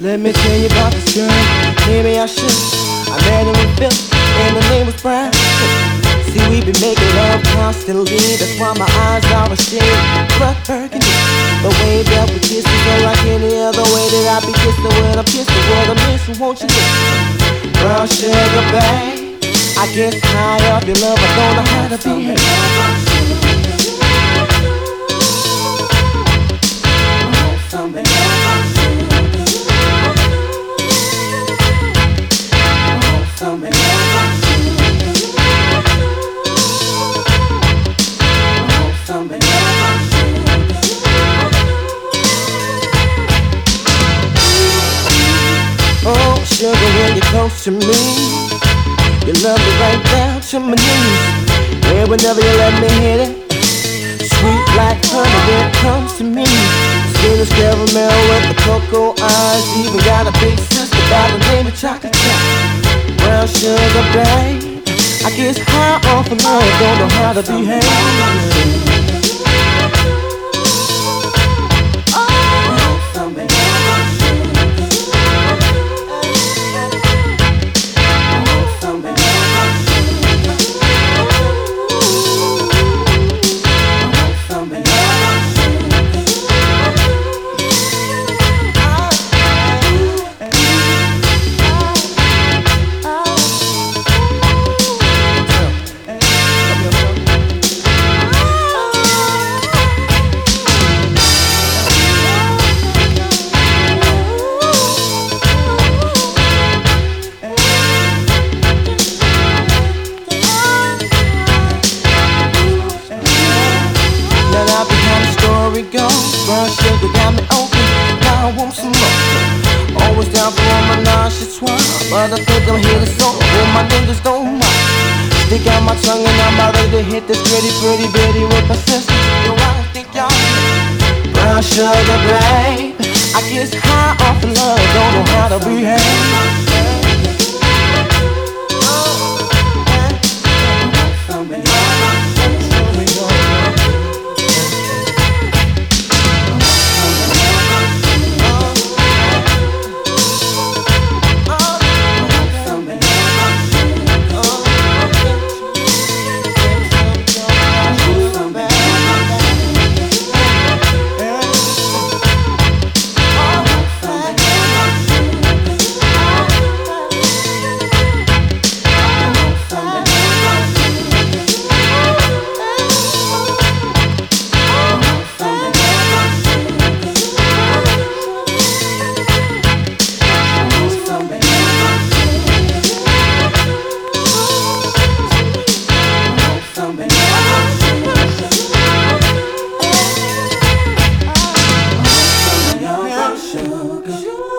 Let me tell you about this girl. Maybe I should. I met her in Philly, and her name was Brown. See, we been making love constantly. That's why my eyes are a shade. Blood burgundy. The way that we kiss is unlike any other way that I be kissing when I'm kissing. What I'm missing, won't you listen? Brown sugar, babe. I get high off your love. I don't know how to behave. Close to me, you love me right down to my knees. Yeah, whenever you let me hit it, sweet like honey when it comes to me. Skin is caramel with the cocoa eyes. Even got a big sister by the name of Chocolate Chip. Brown sugar, babe. I get high off of love, don't know how to behave. I think I'm here to soul. When my niggas don't mind. Stick out my tongue and I'm about ready to hit this pretty, pretty bitty with my sister. Yo, I think y'all. Brown sugar, babe. I get high off of love, don't know how to behave. Brown sugar.